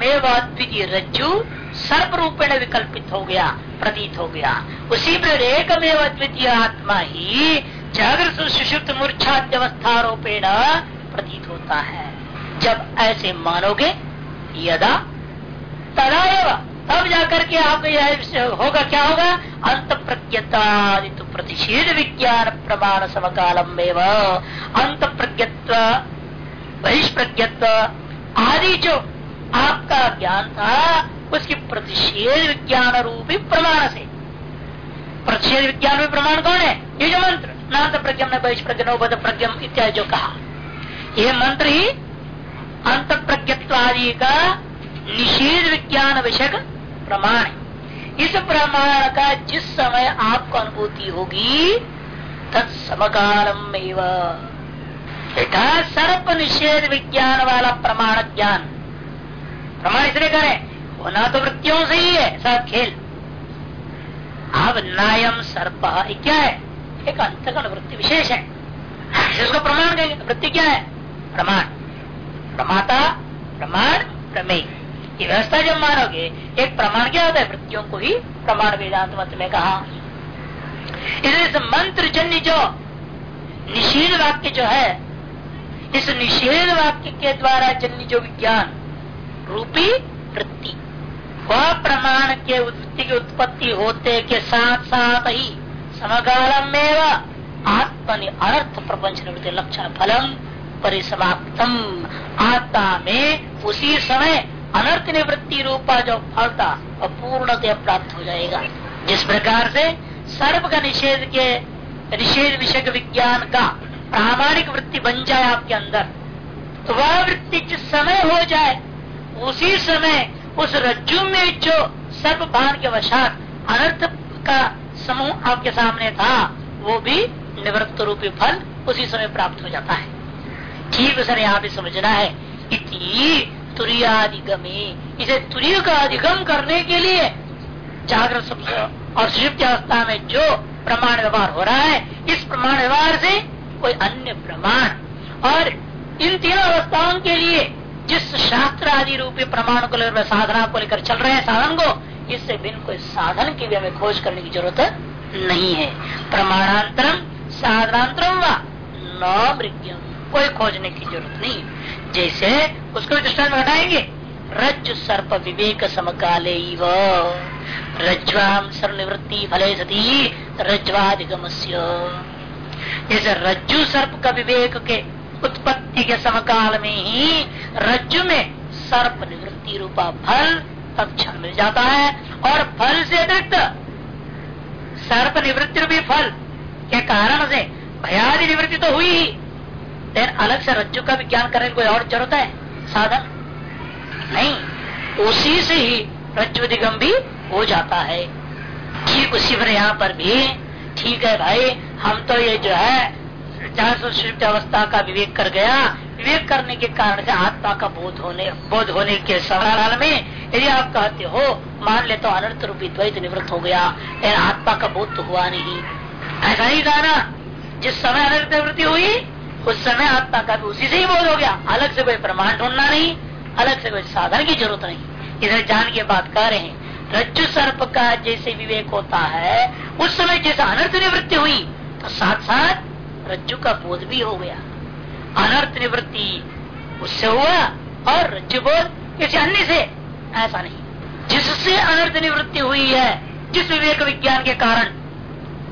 एकमेव अद्वितीय रज्जु सर्प रूपेण विकल्पित हो गया प्रतीत हो गया उसी पर एकमेव अद्वितीय आत्मा ही जागृत सुषुप्त मूर्छाद्यवस्था रूपेण प्रतीत होता है। जब ऐसे मानोगे, यदा, तदा तब जाकर के आप यह होगा, क्या होगा? अंत प्रज्ञता प्रतिषेध विज्ञान प्रमाण समकालम अंत प्रज्ञत्व बहिष्प्रज्ञत्व आदि जो आपका ज्ञान था, उसकी प्रतिषेध विज्ञान रूपी प्रमाण से। प्रतिषेध विज्ञान रूपी प्रमाण कौन है? ये जो मंत्र, नाथ प्रज्ञम न बहिष्प्रज्ञ नौबद प्रज्ञम इत्यादि जो कहा। यह मंत्र ही अंत प्रज्ञत्व आदि का निषेध विज्ञान विषय प्रमाण है। इस प्रमाण का जिस समय आपको अनुभूति होगी, तत्समकालम एवं। सर्प निषेध विज्ञान वाला प्रमाण ज्ञान। प्रमाण इसलिए करें, होना तो वृत्तियों से ही है, सब खेल। अब नायम सर्प क्या है? एक अंतगण वृत्ति विशेष है। जिसको प्रमाण कहेंगे वृत्ति क्या है? प्रमाण। प्रमाता, प्रमाण, प्रमेय। ये व्यवस्था जब मानोगे, एक प्रमाण क्या होता है? वृत्तियों को ही प्रमाण वेदांत मत में कहा। इसलिए मंत्र जन्य जो निषेध वाक्य जो है, इस निषेध वाक्य के द्वारा जन्य जो विज्ञान रूपी वृत्ति। वह प्रमाण के वृत्ति की उत्पत्ति होते के साथ साथ ही समकालम में आत्मनि अनर्थ प्रपंच निवृत्ति लक्षण फलम परिसमाप्तम। आत्मा में उसी समय अनर्थ निवृत्ति रूपा जो फल था वह पूर्णतः प्राप्त हो जाएगा। जिस प्रकार से सर्व का निषेध के निषेध विषय विज्ञान का प्रामाणिक वृत्ति बन जाए आपके अंदर तो वह वृत्ति जिस समय हो जाए उसी समय उस रज्जु में जो सर्व भान के वशात अनर्थ का समूह आपके सामने था, वो भी निवृत्त रूपी फल उसी समय प्राप्त हो जाता है। ठीक सर यहाँ पे समझना है इति तुरियादिगमी, इसे तुरीय का अधिगम करने के लिए जागृत और सुषुप्त अवस्था में जो प्रमाण व्यवहार हो रहा है, इस प्रमाण व्यवहार से कोई अन्य प्रमाण। और इन तीनों अवस्थाओं के लिए जिस शास्त्र आदि रूपी प्रमाण को लेकर साधना को लेकर चल रहे हैं साधन को, इससे बिन कोई साधन की भी हमें खोज करने की ज़रूरत नहीं है। प्रमाणांतरम, साधनांतरम व कोई खोजने की ज़रूरत नहीं जैसे उसको दृष्टान घटाएँगे रज्जु सर्प विवेक समकाले रज्वाम सर्वनिवृत्ति फले सती रज्वादिगम जैसे रज्जु सर्प का विवेक के उत्पत्ति के समकाल में ही रज्जु में सर्प निवृत्ति रूपा फल तत्ण मिल जाता है और फल से अतिरिक्त सर्प निवृत्ति रूपी फल के कारण से भयादि निवृत्ति तो हुई ही। लेकिन अलग से रज्जु का विज्ञान करने की कोई और ज़रूरत है? साधन? नहीं। उसी से ही रज्जु दिगम भी हो जाता है। ठीक उसी पर यहाँ पर भी, ठीक है भाई, हम तो ये जो है चार अवस्था का विवेक कर गया, विवेक करने के कारण से आत्मा का बोध होने बोध होने के सवाल में यदि आप कहते हो, मान ले तो अनर्थ रूपी द्वैत निवृत्त हो गया, लेकिन आत्मा का बोध तो हुआ नहीं। ऐसा ही कहा ना, जिस समय अनर्थ निवृत्ति हुई, उस समय आत्मा का भी उसी से ही बोध हो गया। अलग से कोई प्रमाण ढूंढना नहीं, अलग से कोई साधन की ज़रूरत नहीं। इधर जान के बात कह रहे हैं। रज्जु सर्प का जैसे विवेक होता है, उस समय जैसे अनर्थ निवृत्ति हुई तो साथ साथ रज्जु का बोध भी हो गया। अनर्थ निवृत्ति उससे हुआ और रज्जु बोध किसी अन्य से ऐसा नहीं। जिससे अनर्थ निवृत्ति हुई है, जिस विवेक विज्ञान के कारण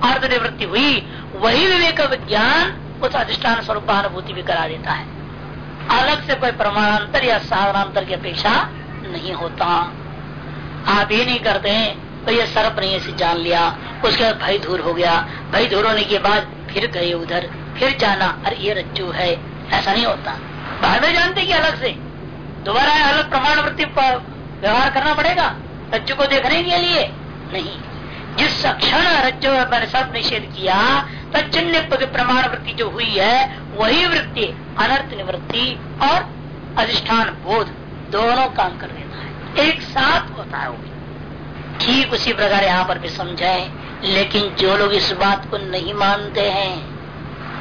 अर्थ निवृत्ति हुई, वही विवेक विज्ञान उस अधिष्ठान स्वरूपानुभूति भी करा देता है। अलग से कोई प्रमाणांतर या साधनांतर की अपेक्षा नहीं होता। आप ये नहीं करते तो ये सर्प नहीं ऐसे जान लिया, उसके बाद भय दूर हो गया। भय दूर होने के बाद फिर गए उधर, फिर जाना, अरे, ये रज्जु है। ऐसा नहीं होता। बाद में जानते कि अलग से। दोबारा अलग प्रमाण वृत्ति व्यवहार करना पड़ेगा। रज्जु को देखने के लिए। नहीं। जिस क्षण रज्जु मैंने सब निषेध किया तजन्य प्रमाण वृत्ति जो हुई है, वही वृत्ति अनर्थ निवृत्ति और अधिष्ठान बोध दोनों काम कर देता है। एक साथ होता है ठीक उसी प्रकार यहाँ पर भी समझाए। लेकिन जो लोग इस बात को नहीं मानते हैं,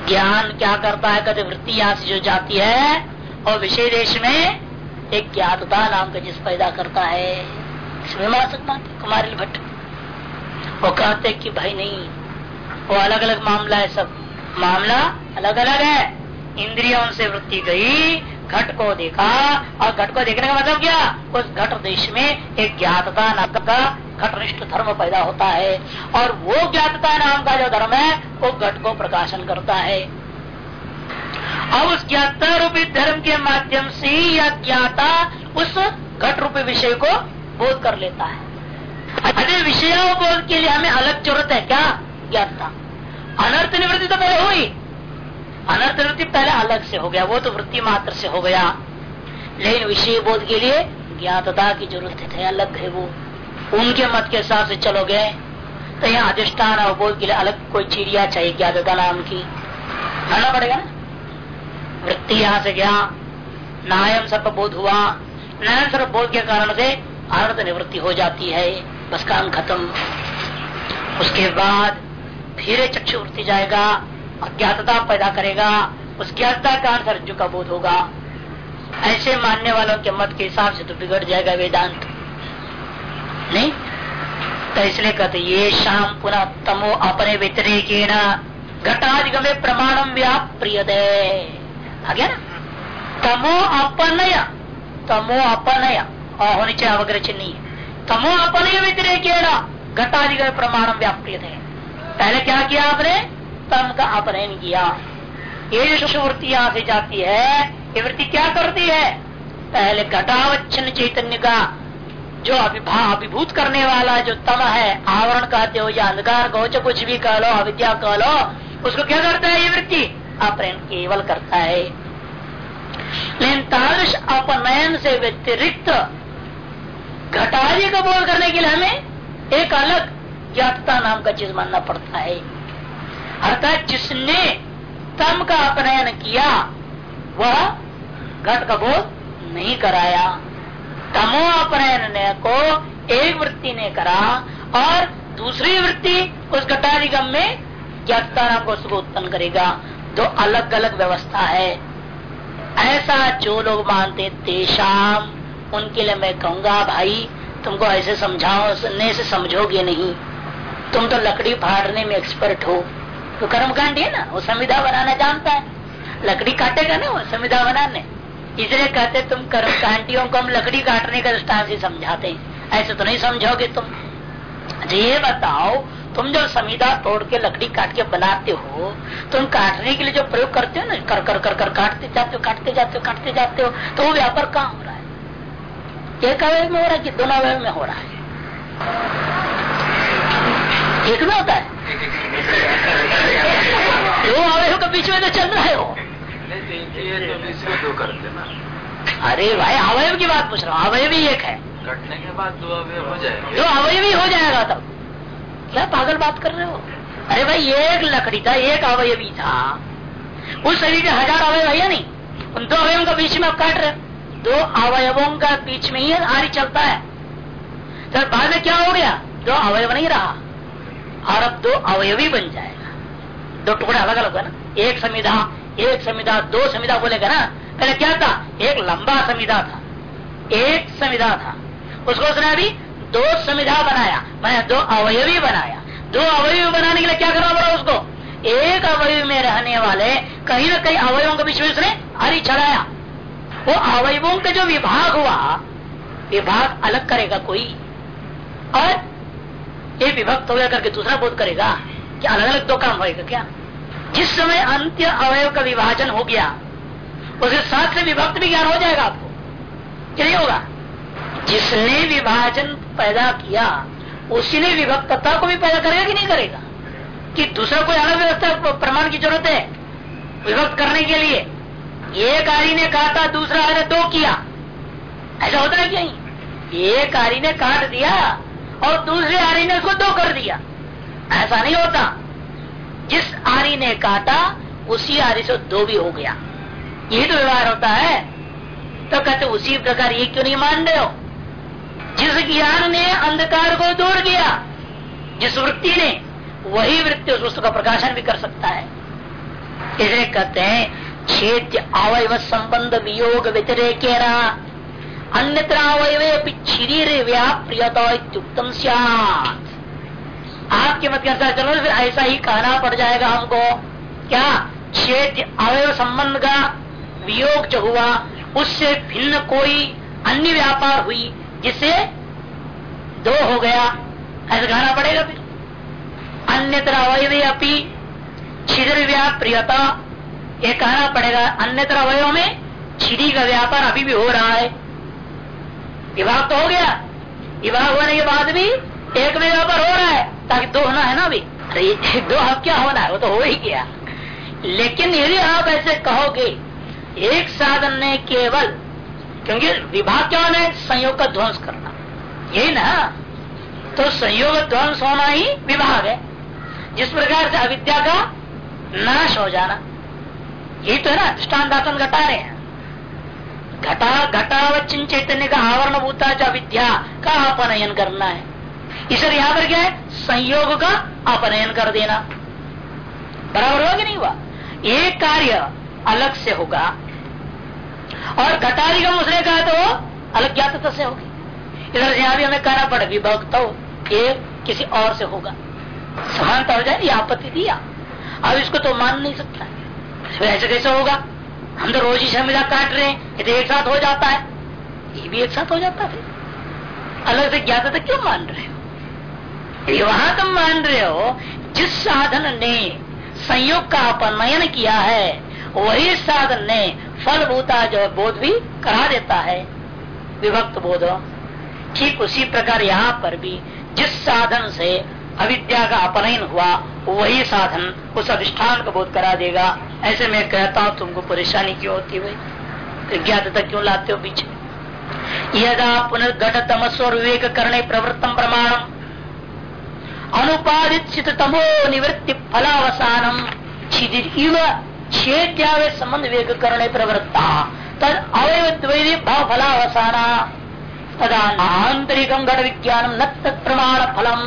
ज्ञान क्या करता है? कहते, वृत्ति यहाँ से जो जाती है, और विषय देश में एक ज्ञातता नाम का जिस पैदा करता है, इसमें मान सकता कुमारी भट्ट। वो कहते कि, भाई नहीं, वो अलग अलग मामला है सब। मामला अलग अलग है। इंद्रियों से वृत्ति गई, घट को देखा, और घट को देखने का मतलब क्या? उस घट देश में एक ज्ञातता नाम का घटनिष्ठ धर्म पैदा होता है और वो ज्ञातता नाम का जो धर्म है, वो घट को प्रकाशन करता है। अब उस ज्ञाता रूपी धर्म के माध्यम से या ज्ञाता उस घट रूपी विषय को बोध कर लेता है। अरे विषयों बोध के लिए हमें अलग ज़रूरत है क्या? ज्ञाता अनर्थ निवृत्ति तो पहले हुई। अनर्थ निवृत्ति पहले अलग से हो गया, वो तो वृत्ति मात्र से हो गया। लेकिन विषय बोध के लिए ज्ञातता की ज़रूरत है, अलग है वो। उनके मत के हिसाब से चलोगे तो यहाँ अधिष्ठान अवबोध के लिए अलग कोई चिड़िया चाहिए ज्ञातता नाम की? मानना पड़ेगा ना? वृत्ति यहाँ से गया नायम सर्प बोध हुआ नयन सर्प बोध के कारण से आनंद निवृत्ति हो जाती है, बस काम खत्म। उसके बाद फिर चक्षु वृत्ति जाएगा, अज्ञातता पैदा करेगा, उस ज्ञातता का रज्जु का बोध होगा। ऐसे मानने वालों के मत के हिसाब से तो बिगड़ जाएगा वेदांत। नहीं तो इसलिए कहते, ये शाम पुनः तमो अपने व्यतिरेक घटाधिगमे प्रमाणम व्याप्रिय आ गया ना? तमो अपनय तमो अपनय और होनी चाहिए अवग्रह चिन्ह तमो अपनय व्यतिरेक घटाधिगम प्रमाणम व्याप्रिय पहले क्या किया आपने? तम का अपनयन किया। ये जो वृत्ति यहाँ से जाती है, ये वृत्ति क्या करती है? पहले घटावच्छिन्न चैतन्य का जो अभिभा अभिभूत करने वाला जो तम है, आवरण कहते हो या अंधकार कहो चाहे कुछ भी कह लो अविद्या कह लो उसको क्या करता है ये वृत्ति? अपनयन केवल करता है। लेकिन तादृश अपनयन से व्यतिरिक्त घटारी का बोध करने के लिए हमें एक अलग ज्ञातता नाम का चीज़ मानना पड़ता है। अर्थात जिसने तम का अपनयन किया, वह घट का बोध नहीं कराया। तमो अपनयन को एक वृत्ति ने करा और दूसरी वृत्ति उस घटाधिगम में ज्ञाता को उसको उत्पन्न करेगा। दो अलग अलग व्यवस्था है। ऐसा जो लोग मानते तेषाम, उनके लिए मैं कहूँगा, भाई, तुमको ऐसे समझाओ, सुनने से समझोगे नहीं। तुम तो लकड़ी फाड़ने में एक्सपर्ट हो। तो कर्मकांड है ना, वो संविधा बनाना जानता है। लकड़ी काटेगा ना वो संविधा बनाने। इसलिए कहते तुम कर्मकांडियों को हम लकड़ी काटने का दृष्टान से समझाते हैं। ऐसे तो नहीं समझोगे तुम। अच्छा ये बताओ, तुम जो संविधा तोड़ के लकड़ी काट के बनाते हो, तुम काटने के लिए जो प्रयोग करते हो ना, कर कर कर कर, काटते जाते हो, काटते जाते हो, काटते जाते हो तो वो व्यापार कहाँ हो रहा है? एक अवय में हो रहा है कि दोनों अवय में हो रहा है? एक में होता है? दो अवय के बीच में तो चल रहा है। वो अरे भाई अवयव की बात पूछ रहा हूँ अवयव एक है। कटने के बाद दो अवयव हो जाएगा। दो अवयव ही हो जाएगा तब। क्या पागल बात कर रहे हो? अरे भाई एक लकड़ी था एक अवयवी था। उस शरीर के हज़ार अवयव है या नहीं? उन दो अवयवों के बीच में आप काट रहे दो अवयवों का बीच में ही आरी चलता है। सर बाद में क्या हो गया? दो अवयव नहीं रहा। और अब दो अवयवी बन जाएगा। दो टुकड़े अलग अलग है ना? एक संविधा एक संविधा दो संविधा बोलेगा ना? पहले क्या था? एक लंबा संविधा था। एक संविधा था। उसको उसने अभी दो संविधा बनाया। मैंने दो अवयवी बनाया। दो अवयवी बनाने के लिए क्या करना पड़ा उसको? एक अवयव में रहने वाले कहीं ना कहीं अवयवों के बीच में उसने हरी चढ़ाया। वो अवयवों का जो विभाग हुआ, विभाग अलग करेगा कोई। और ये विभक्त हो गया दूसरा बोध करेगा क्या अलग अलग दो काम होएगा क्या? जिस समय अंत्य अवयव का विभाजन हो गया उसके साथ से विभक्त भी ज्ञान हो जाएगा आपको। क्या होगा। जिसने विभाजन पैदा किया, उसी ने विभक्तता को भी पैदा करेगा कि नहीं करेगा? कि दूसरा कोई अलग व्यवस्था प्रमाण की ज़रूरत है विभक्त करने के लिए? एक आरी ने काटा दूसरा आरी दो किया। ऐसा होता है क्या एक आरी ने काट दिया और दूसरे आरी ने उसको दो कर दिया। ऐसा नहीं होता। जिस आरी ने काटा, उसी आरी से दो भी हो गया। यही तो व्यवहार होता है। तो कहते, उसी प्रकार ये क्यों नहीं मान रहे हो? जिस ज्ञान ने अंधकार को दूर किया, जिस वृत्ति ने, वही वृत्ति उस वस्तु का प्रकाशन भी कर सकता है। इसे कहते हैं क्षेत्र अवयव संबंध वियोग व्यतिरेक अन्यत्र अवयवे शरीर व्याप्रियता आपके मत के अनुसार चलो फिर ऐसा ही कहना पड़ जाएगा हमको। क्या? छेद अवयव संबंध का वियोग जो हुआ, उससे भिन्न कोई अन्य व्यापार हुई, जिससे दो हो गया। ऐसा कहना पड़ेगा फिर। अन्यत्र अवयव अपनी छिद्र व्याप्रियता, ये कहना पड़ेगा। अन्य तरह अवयव में छिदी का व्यापार अभी भी हो रहा है। विभाग तो हो गया। विभाग होने के बाद भी एक में व्यापार हो रहा है, ताकि दो होना है ना अभी? अरे दो अब क्या होना है? वो तो हो ही गया। लेकिन यदि आप ऐसे कहोगे, एक साधन ने केवल, क्योंकि विभाग क्या होना है संयोग का ध्वंस करना। यही ना? तो संयोग ध्वंस होना ही विभाग है। जिस प्रकार से अविद्या का नाश हो जाना। यही तो है ना? दृष्टान घटा रहे हैं। घटा घटा घटावचिन चैतन्य का आवरण भूता जो अविद्या का अपनयन करना है। इसलिए यहाँ पर क्या है? संयोग का अपनयन कर देना। बराबर होगा कि नहीं हुआ? एक कार्य अलग से होगा। और घटाधिगम उसने कहा तो अलग ज्ञात से होगी। इधर यहाँ भी हमें कहना पड़े विभक्त हो ये किसी और से होगा। समानता हो जाए आपत्ति दिया। अब इसको तो मान नहीं सकता ऐसे कैसे होगा? हम तो रोज ही संविधा काट रहे हैं तो एक साथ हो जाता है। ये भी एक साथ हो जाता है। अलग से ज्ञाता क्यों मान रहे हो? वहाँ तुम मान रहे हो जिस साधन ने संयोग का अपनयन किया है, वही साधन ने फल भूता जो बोध भी करा देता है। विभक्त बोध, ठीक उसी प्रकार यहाँ पर भी जिस साधन से अविद्या का अपनयन हुआ, वही साधन उस अधिष्ठान का बोध करा देगा। ऐसे मैं कहता हूँ, तुमको परेशानी क्यों होती भाई ज्ञातता क्यों लाते हो पीछे? यदा पुनर्घट तमस्व विवेक करने प्रवृत्तम प्रमाणम। अनुपादित तमो निवृत्ति फलावसानम संबंध वेग करने प्रवृत्ता। तद अवय भाव फलावसाना तदा आंतरिकम घट विज्ञान न तत्प्रमाण फलम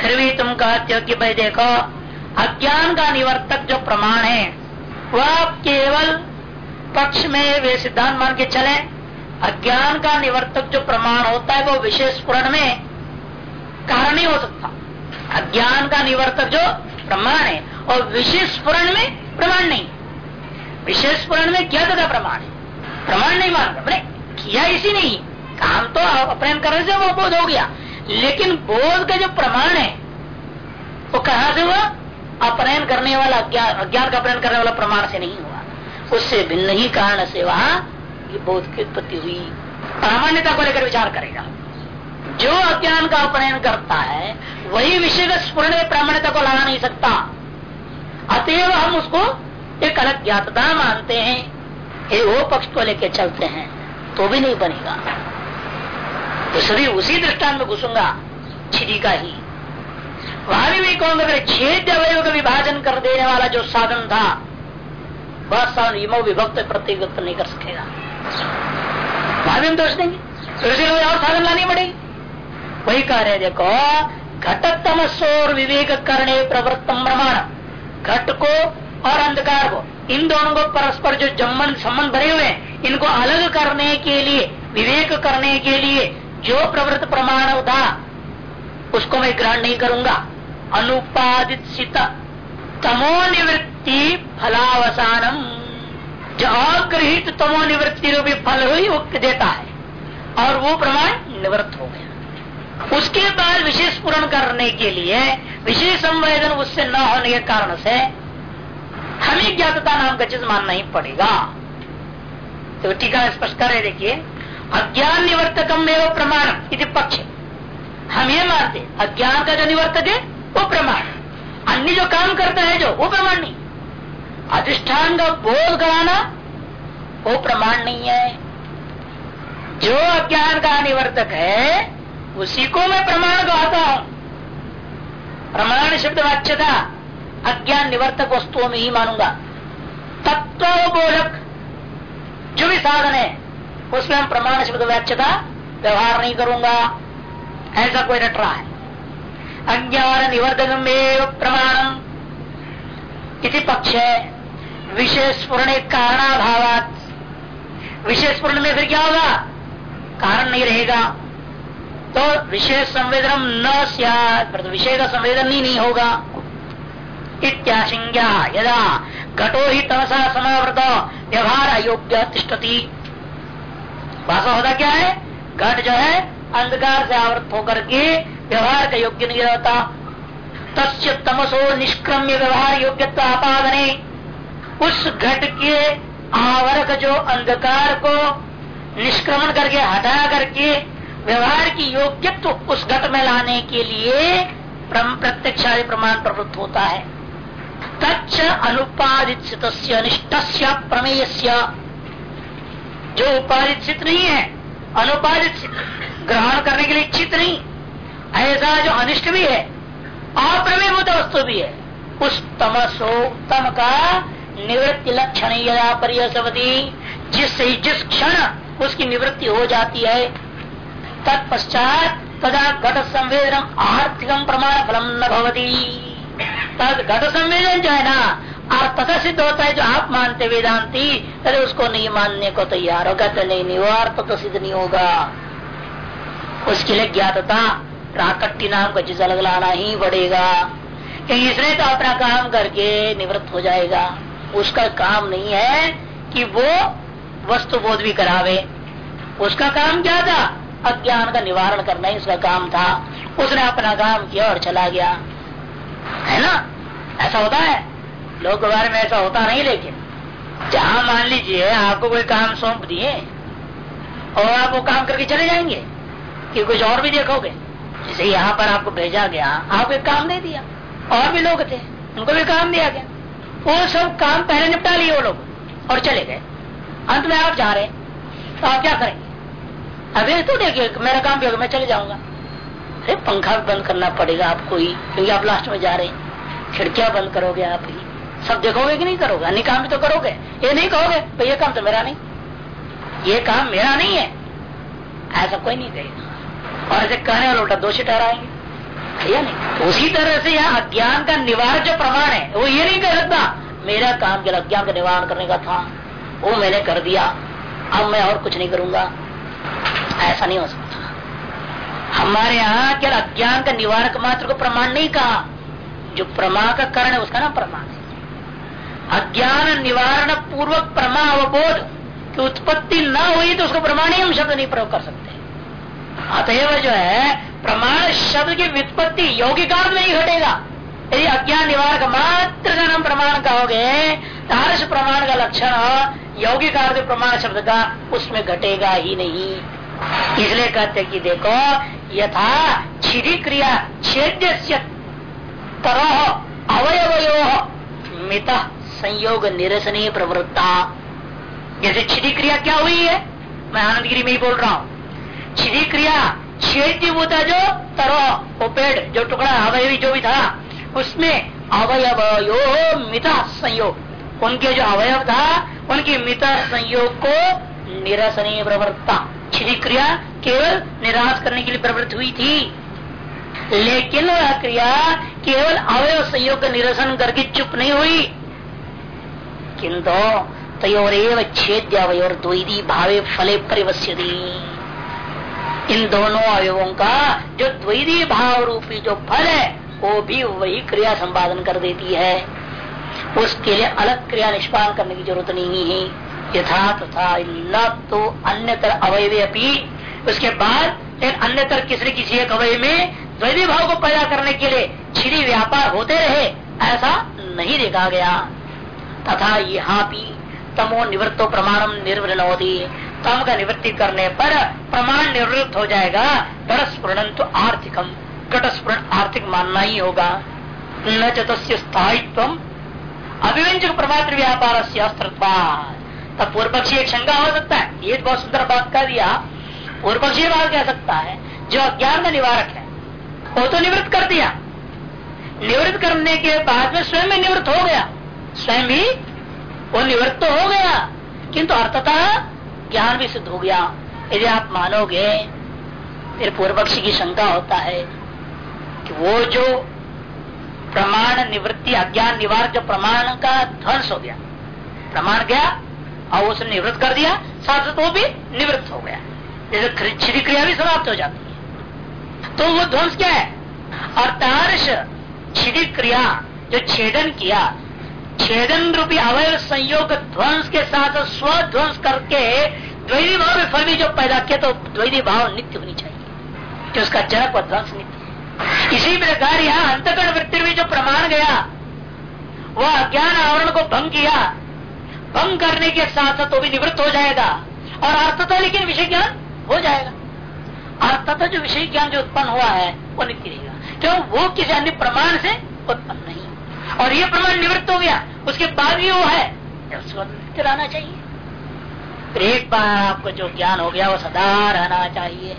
फिर भी तुम कहते हो कि भाई देखो अज्ञान का निवर्तक जो प्रमाण। है वह केवल पक्ष में वे सिद्धांत मान के चले। अज्ञान का निवर्तक जो प्रमाण होता है वो विशेष पूर्ण में कारण नहीं हो सकता। अज्ञान का निवर्तक जो प्रमाण है, और विशेष पूर्ण में प्रमाण नहीं। विशेष पूर्ण में क्या तथा प्रमाण है? प्रमाण नहीं मान किया इसी नहीं काम तो अपने करने से वो बोध हो गया। लेकिन बोध का जो प्रमाण है, वो कहा से हुआ? अपनयन करने वाला, अज्ञान का अपनयन करने वाला प्रमाण से नहीं हुआ। उससे भिन्न ही कारण से वहाँ बोध की उत्पत्ति हुई। प्रामाण्यता को लेकर विचार करेगा। जो अज्ञान का अपनयन करता है, वही विषय का स्पूर्ण प्रामाण्यता को लाना नहीं सकता। अतएव हम उसको एक अलग ज्ञातता मानते हैं। यदि वो पक्ष को लेकर चलते हैं तो भी नहीं बनेगा। तो सभी उसी दृष्टान में घुसूँगा, छिदी का ही। वहाँ भी कहूँगा छेद अवय का विभाजन कर देने वाला जो साधन था वह साधन इमो विभक्त प्रत्येक नहीं कर सकेगा। वहाँ भी हम दोष देंगे। तो और साधन लानी पड़ेगी। वही कह रहे देखो घटतम सोर विवेक करने प्रवृत्तम प्रमाण घट को और अंधकार को इन दोनों को परस्पर जो जमन संबंध भरे हुए इनको अलग करने के लिए विवेक करने के लिए जो प्रवृत्त प्रमाण था उसको मैं ग्रहण नहीं करूँगा अनुपादित सित तमो निवृत्ति फलावसानम जो अग्रहित तमो निवृत्ति रूपी फल हुई वो देता है और वो प्रमाण निवृत्त हो गया उसके बाद विशेष पूर्ण करने के लिए, विशेष संवेदन उससे न होने के कारण से हमें ज्ञातता नाम का चीज़ मानना ही पड़ेगा। तो टीका स्पष्ट करे देखिए, अज्ञान निवर्तकम एवं प्रमाण इति पक्ष। हम ये मानते, अज्ञान का जो निवर्तक है, वो प्रमाण अन्य जो काम करता है जो, वो प्रमाण नहीं। अधिष्ठान का बोध कराना, वो प्रमाण नहीं है। जो अज्ञान का निवर्तक है उसी को मैं प्रमाण कहता हूँ। प्रमाण शब्द वाच्यता अज्ञान निवर्तक वस्तुओं में ही मानूँगा। तत्व बोधक जो भी साधन है, उसमें हम प्रमाण शब्द व्याच्यता व्यवहार नहीं करूँगा। ऐसा कोई रट रहा है। अज्ञान निवर्तक प्रमाणम। इसी पक्ष है विशेष पूर्ण कारणाभावात। विशेष पूर्ण में फिर क्या होगा? कारण नहीं रहेगा। तो विषय संवेदन न विषय का संवेदन ही नहीं होगा। इत्याशंज्ञा यदा घटो ही तमसा समावृत, व्यवहार अयोग्य तिष्ठती। वास्तव होता क्या है? घट जो है, अंधकार से आवृत होकर के व्यवहार का योग्य नहीं रहता। तस्य तमसो निष्क्रम्य व्यवहार योग्यता आपादने। उस घट के आवरक जो अंधकार को निष्क्रमण करके हटा करके व्यवहार की योग्यत्व उस घट में लाने के लिए प्रत्यक्ष प्रमाण प्रवृत्त होता है। तच्च अनुपादित अनिष्ट प्रमेय जो उपादित नहीं है अनुपादित ग्रहण करने के लिए इच्छित नहीं। ऐसा जो अनिष्ट भी है अप्रमेय वस्तु भी है, उस तमसो तम का निवृत्ति लक्षण यदा जिससे जिस क्षण उसकी निवृत्ति हो जाती है तत्पश्चात तदा घट संवेदन आर्थिकम प्रमाण फलम न भवती। तद घट संवेदन जो है ना और तथा सिद्ध होता है, जो आप मानते वेदांति अरे उसको नहीं मानने को तैयार होगा तो नहीं नहीं वो अर्थ तो सिद्ध नहीं होगा। उसके लिए ज्ञातता, प्राकट्य नाम का चीज़ अलग लाना ही पड़ेगा। क्योंकि इसने तो अपना काम करके निवृत्त हो जाएगा। उसका काम नहीं है कि वो वस्तु बोध भी करावे। उसका काम क्या था? अज्ञान का निवारण करना ही उसका काम था। उसने अपना काम किया और चला गया। है ना? ऐसा होता है। लोग बारे में ऐसा होता नहीं, लेकिन जहाँ मान लीजिए आपको कोई काम सौंप दिए और आप वो काम करके चले जाएँगे, कि कुछ और भी देखोगे। जैसे यहाँ पर आपको भेजा गया, आपको एक काम दे दिया। और भी लोग थे, उनको भी काम दिया गया। वो सब काम पहले निपटा लिए वो लोग और चले गए। अंत में आप जा रहे हैं तो आप क्या करेंगे? अभी तो देखिए, मेरा काम भी होगा, मैं चले जाऊँगा। अरे, पंखा भी बंद करना पड़ेगा आपको ही, क्योंकि आप लास्ट में जा रहे हैं। खिड़कियाँ बंद करोगे आप ही। सब देखोगे कि नहीं करोगे? अन्य काम भी तो करोगे। ये नहीं कहोगे तो ये काम तो मेरा नहीं। ये काम मेरा नहीं है। ऐसा कोई नहीं कहेगा। और ऐसे कहने वाले उल्टा दोषी ठहराएँगे। या नहीं? उसी तरह से यहाँ अज्ञान का निवारण जो प्रमाण है, वो ये नहीं कह सकता, मेरा काम केवल अज्ञान का निवारण करने का था। वो मैंने कर दिया। अब मैं और कुछ नहीं करूँगा। ऐसा नहीं हो सकता। हमारे यहाँ केवल अज्ञान का निवारक मात्र को प्रमाण नहीं कहा। जो प्रमा का कारण है, उसका नाम प्रमाण है। अज्ञान निवारण पूर्वक प्रमा अवबोध, की उत्पत्ति न हुई तो उसको प्रमाण ही हम शब्द नहीं प्रयोग कर सकते। अतएव जो है, प्रमाण शब्द की वित्पत्ति यौगिका में ही घटेगा। यदि अज्ञान निवारक मात्र का नाम प्रमाण कहोगे, तारस प्रमाण का लक्षण यौगिक प्रमाण शब्द का उसमें घटेगा ही नहीं। इसलिए कहते कि देखो, यथा छिदी क्रिया छेद्य तरो अवयवयो मित संयोग निरसनी प्रवृत्ता। जैसे छिदी क्रिया क्या हुई है? मैं आनंदगिरी में ही बोल रहा हूँ। छिदी क्रिया छेद्य होता जो तरो वो पेड़ जो टुकड़ा, अवयवी, जो भी था, उसमें अवयवयो मिता संयोग, उनके जो अवयव था, उनकी मिता संयोग को निरसनी प्रवृत्ता। छिदी क्रिया केवल निराश करने के लिए प्रवृत्त हुई थी। लेकिन वह क्रिया केवल अवय संयोग का निरसन करके चुप नहीं हुई। किंतु तयोरेव छेद अवयोर द्वैदी भावे फले परिवश्य इन दोनों अवयवों का जो द्वैदी भाव रूपी जो फल है, वो भी वही क्रिया संपादन कर देती है। उसके लिए अलग क्रिया निष्पादन करने की ज़रूरत नहीं है। यथा तथा न तो अन्यतर अवयवे अपनी उसके बाद एक अन्यतर किसी किसी एक अवय में द्वैधी भाव को पैदा करने के लिए छिरी व्यापार होते रहे, ऐसा नहीं देखा गया। तथा यहाँ भी तमो निवृत्तो प्रमाणम होती तम का निवृत्ति करने पर प्रमाण निवृत्त हो जाएगा परस्फुरण तो आर्थिकम घटस्फुरण आर्थिक मानना ही होगा। न चतस्य स्थायित्व। अभिव्यंजक प्रमात्र व्यापार से अस्त्रत्वाद तब पूर्व पक्षी एक शंका हो सकता है। ये तो बहुत सुंदर बात कर दिया। पूर्व पक्षी बात कह सकता है, जो अज्ञान का निवारक है, वो तो निवृत्त कर दिया। निवृत्त करने के बाद में स्वयं में निवृत्त हो गया। स्वयं भी वो निवृत्त तो हो गया, किंतु अर्थतः ज्ञान भी सिद्ध हो गया। यदि आप मानोगे, फिर पूर्व पक्षी की शंका होता है कि वो जो प्रमाण निवृत्ति, अज्ञान निवारक, जो प्रमाण का ध्वंस हो गया। प्रमाण गया और उसने निवृत्त कर दिया, साथ साथ वो भी निवृत्त हो गया। जैसे छिदी क्रिया भी समाप्त हो जाती है। तो वो ध्वंस क्या है? अर्थार्श छिदी क्रिया जो छेदन किया, छेदन रूपी अवय संयोग ध्वंस के साथ स्वध्वंस करके द्वैधी भाव में फल भी जो पैदा किया तो द्वैधी भाव नित्य होनी चाहिए कि उसका जनक व ध्वंस नित्य इसी प्रकार यहाँ अंतकरण वृत्ति में जो प्रमाण गया, वह अज्ञान आवरण को भंग किया भंग करने के साथ साथ तो भी निवृत्त हो जाएगा। और अर्थता लेकिन विषय ज्ञान हो जाएगा। अर्थता जो विषय ज्ञान जो उत्पन्न हुआ है, वो नित्य रहेगा क्यों? वो किसी अन्य प्रमाण से उत्पन्न नहीं। और ये प्रमाण निवृत्त हो गया। उसके बाद भी वो है। उसको नित्य रहना चाहिए एक बार आपको जो ज्ञान हो गया, वो सदा रहना चाहिए।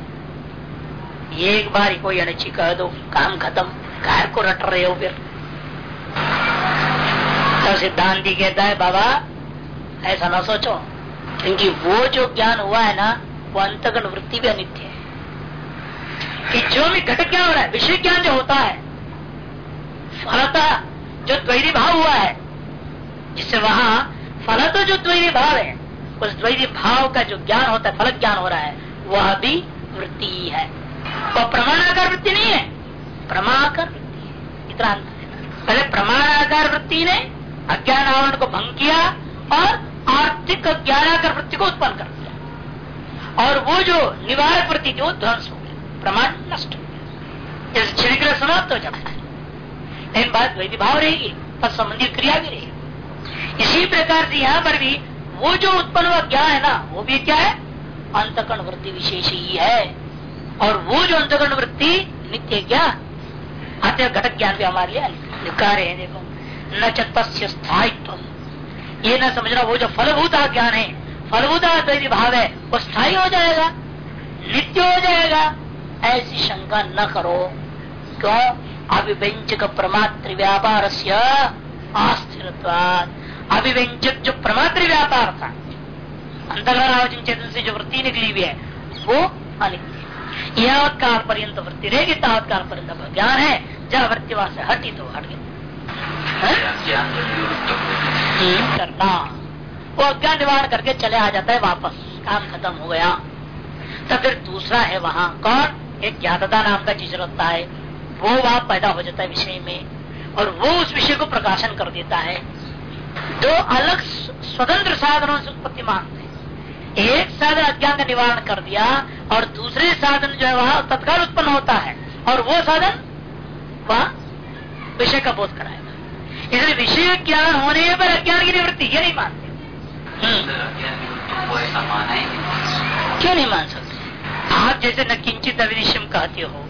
एक बार कोई अनिच्छी कह दो, काम खत्म कार को रट रहे हो फिर। तो सिद्धांति कहता है, बाबा ऐसा ना सोचो। क्योंकि वो जो ज्ञान हुआ है ना, वो अंतगण वृत्ति भी अनित्य है। कि जो भी घटक ज्ञान हो रहा है, विषय ज्ञान जो होता है, फलतः जो द्वैरी भाव हुआ है, जिससे वहाँ फलत जो द्वैरी भाव है, उस द्वैरी भाव का जो ज्ञान होता है, फलक ज्ञान हो रहा है, वह भी वृत्ति ही है। वह प्रमाणाकार वृत्ति नहीं है। प्रमाकर वृत्ति है। इतना पहले प्रमाणाकार वृत्ति ने अज्ञान आवरण को भंग किया और आर्थिक ज्ञानाकर वृत्ति को उत्पन्न कर दिया। और वो जो निवारक वृत्ति जो ध्वंस हो गया, प्रमाण नष्ट हो गया। छिड़क समाप्त हो जाता है। लेकिन बात वैधि भाव रहेगी पर संबंधित क्रिया भी रहेगी। इसी प्रकार से यहाँ पर भी वो जो उत्पन्न हुआ ज्ञान है ना, वो भी क्या है? अंतकर्ण वृत्ति विशेष ही है। और वो जो अंतकर्ण वृत्ति नित्य क्या अतः घटक ज्ञान भी हमारे लिए कार्य है, देखो। न स्थायित्व ये न समझना, वो जो फलभूता ज्ञान है, फलभूता भाव है, वो स्थायी हो जाएगा, नित्य हो जाएगा। ऐसी शंका न करो। क्यों? अभिव्यंजक प्रमात्र व्यापार से अस्थिर अभिव्यंजक जो प्रमात्र व्यापार था, अंतर्गत चेतन से जो वृत्ति निकली हुई है, वो अनित्य काल पर्यंत वृत्ति रहेगी तावत काल पर्यंत ज्ञान है। जब वृत्ति वहाँ से हटी तो हट गई। करना वो अज्ञान निवारण करके चले आ जाता है वापस। काम खत्म हो गया। तो फिर दूसरा है वहाँ। कौन? एक ज्ञातता नाम का चीज़ रखता है। वो वहाँ पैदा हो जाता है विषय में। और वो उस विषय को प्रकाशन कर देता है। दो अलग स्वतंत्र साधनों से उत्पत्ति मानते हैं। एक साधन अज्ञान का निवारण कर दिया और दूसरे साधन जो है वह तत्काल उत्पन्न होता है। और वो साधन वह विषय का बोध कराएगा इसलिए विषय ज्ञान होने पर अज्ञान की निवृत्ति ये नहीं मानते। क्यों नहीं मान सकते? आप जैसे न किंचित अविनिशम कहते हो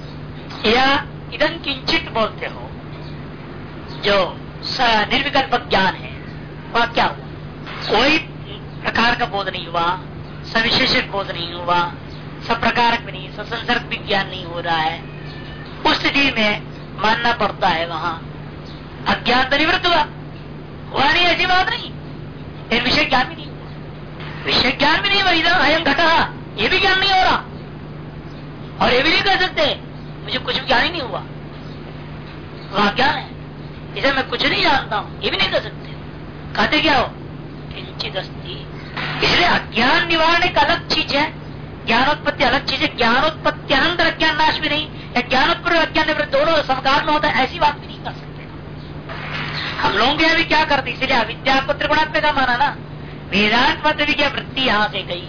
या इधन किंचित बोलते हो जो निर्विकल्प ज्ञान है वह क्या हुआ? कोई प्रकार का बोध नहीं हुआ सविशेषक बोध नहीं हुआ सब प्रकार भी नहीं ससंसर्ग भी ज्ञान नहीं हो रहा है। उस स्थिति में मानना पड़ता है वहाँ। अज्ञान तो निवृत्त हुआ। हुआ नहीं, ऐसी बात नहीं। फिर विषय ज्ञान भी नहीं हुआ। विषय ज्ञान भी नहीं हुआ अयम घटा। ये भी ज्ञान नहीं हो रहा। और ये भी नहीं कह सकते, मुझे कुछ भी ज्ञान ही नहीं हुआ। वहाँ ज्ञान है। इसे मैं कुछ नहीं जानता हूँ, ये भी नहीं कर सकते। कहते क्या हो? किंचित अस्थि इसलिए अज्ञान निवारण एक अलग चीज़ है। ज्ञानोत्पत्ति अलग चीज़ है। ज्ञानोत्पत्ति अनंतर अज्ञान नाश भी नहीं, या ज्ञानोत्पर अज्ञान निवृत्त दोनों समकार में होता है, ऐसी बात भी नहीं कर सकते। हम लोगों के अभी क्या करते, इसलिए अविद्या को त्रिगुणात्मक का माना ना। वेदांत मत भी क्या, वृत्ति यहाँ से गई।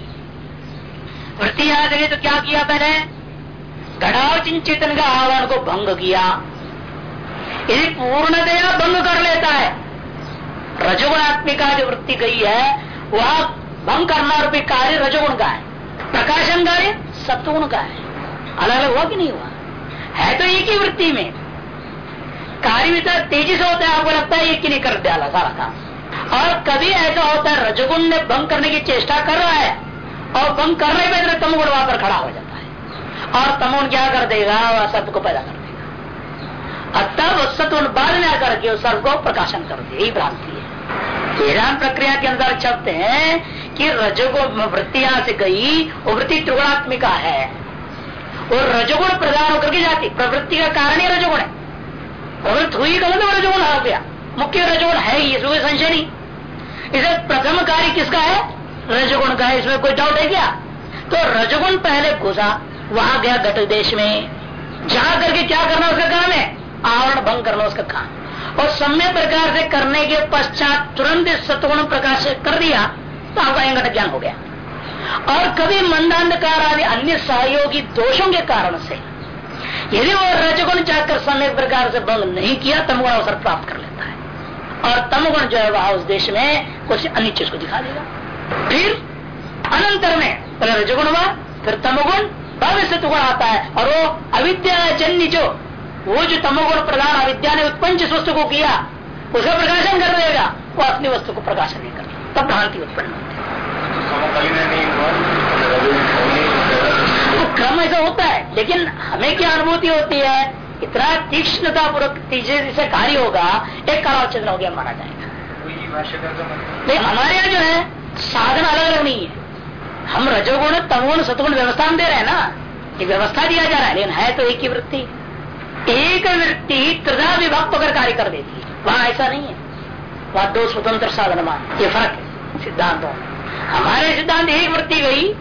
वृत्ति यहाँ से गई तो क्या किया पहले घटाव चिंतन का आह्वान को भंग किया। यदि पूर्णतया भंग कर लेता है। रजोगुणात्मिका जो वृत्ति गई है, वह भंग करना रूपी कार्य रजोगुण का है। प्रकाशन कार्य सत्वगुण का है। अलग अलग हुआ कि नहीं हुआ? है तो एक ही वृत्ति में। कार्य तो तेज़ी से होता है, आपको लगता है ये ही नहीं कर डाला सारा काम? और कभी ऐसा होता है, रजगुण ने भंग करने की चेष्टा कर रहा है, और भंग करने पे तमगुण वहाँ पर खड़ा हो जाता है। और तमोन क्या कर देगा? वह सत्य को पैदा कर देगा। तब सत्व बाद में आकर के उस को प्रकाशन कर दे यही भ्रांति है। वेदांत प्रक्रिया के अंदर चलते हैं कि रजोगो वृत्ति यहाँ से गई, वो वृत्ति त्रिगुणात्मिका है। और रजोगुण प्रदान होकर के जाती। प्रवृत्ति का कारण ही रजोगुण है। प्रवृत्त हुई गलत रजोगुण हो गया। मुख्य रजोगुण है ही, इसमें संशय नहीं। इसे प्रथम कार्य किसका है? रजोगुण का है, इसमें कोई डाउट है क्या? तो रजगुण पहले घुसा, वहाँ गया घट देश में। जा करके क्या करना उसका काम है? आवरण भंग करना उसका काम। और समय प्रकार से करने के पश्चात तुरंत सतगुण प्रकाश कर दिया तो आपका घट ज्ञान हो गया। और कभी मंदांधकार आदि अन्य सहयोगी दोषों के कारण से यदि वो रजगुण जाकर समय प्रकार से भंग नहीं किया, तमगुण अवसर प्राप्त कर लेता है। और तमगुण जो है वह उस देश में कुछ अन्य चीज़ को दिखा देगा। फिर अनंतर में पहले रजगुण हुआ, फिर तमगुण भविष्य गुण आता है। और वो अविद्याजन्य जो, वो जो तमोगुण प्रधान अविद्या ने उत्पन्न वस्तु को किया, उसका प्रकाशन कर देगा, वो अपनी वस्तु को प्रकाशन नहीं कर तब भ्रांति उत्पन्न तो क्रम ऐसा होता है लेकिन हमें क्या अनुभूति होती है? इतना तीक्ष्णता पूर्वक से कार्य होगा एक कालावचंद्र हो गया माना जाएगा। नहीं हमारे यहाँ जो है साधन अलग अलग नहीं है। हम रजोगुण तमोगुण सतगुण व्यवस्था दे रहे हैं ना? ये व्यवस्था दिया जा रहा है लेकिन है तो एक ही वृत्ति। एक वृत्ति त्रिधा विभक्त होकर कार्य कर देती है। वहाँ ऐसा नहीं है। वहाँ दो स्वतंत्र साधन मान ये फ़र्क है सिद्धांतों हमारे सिद्धांत एक वृत्ति गई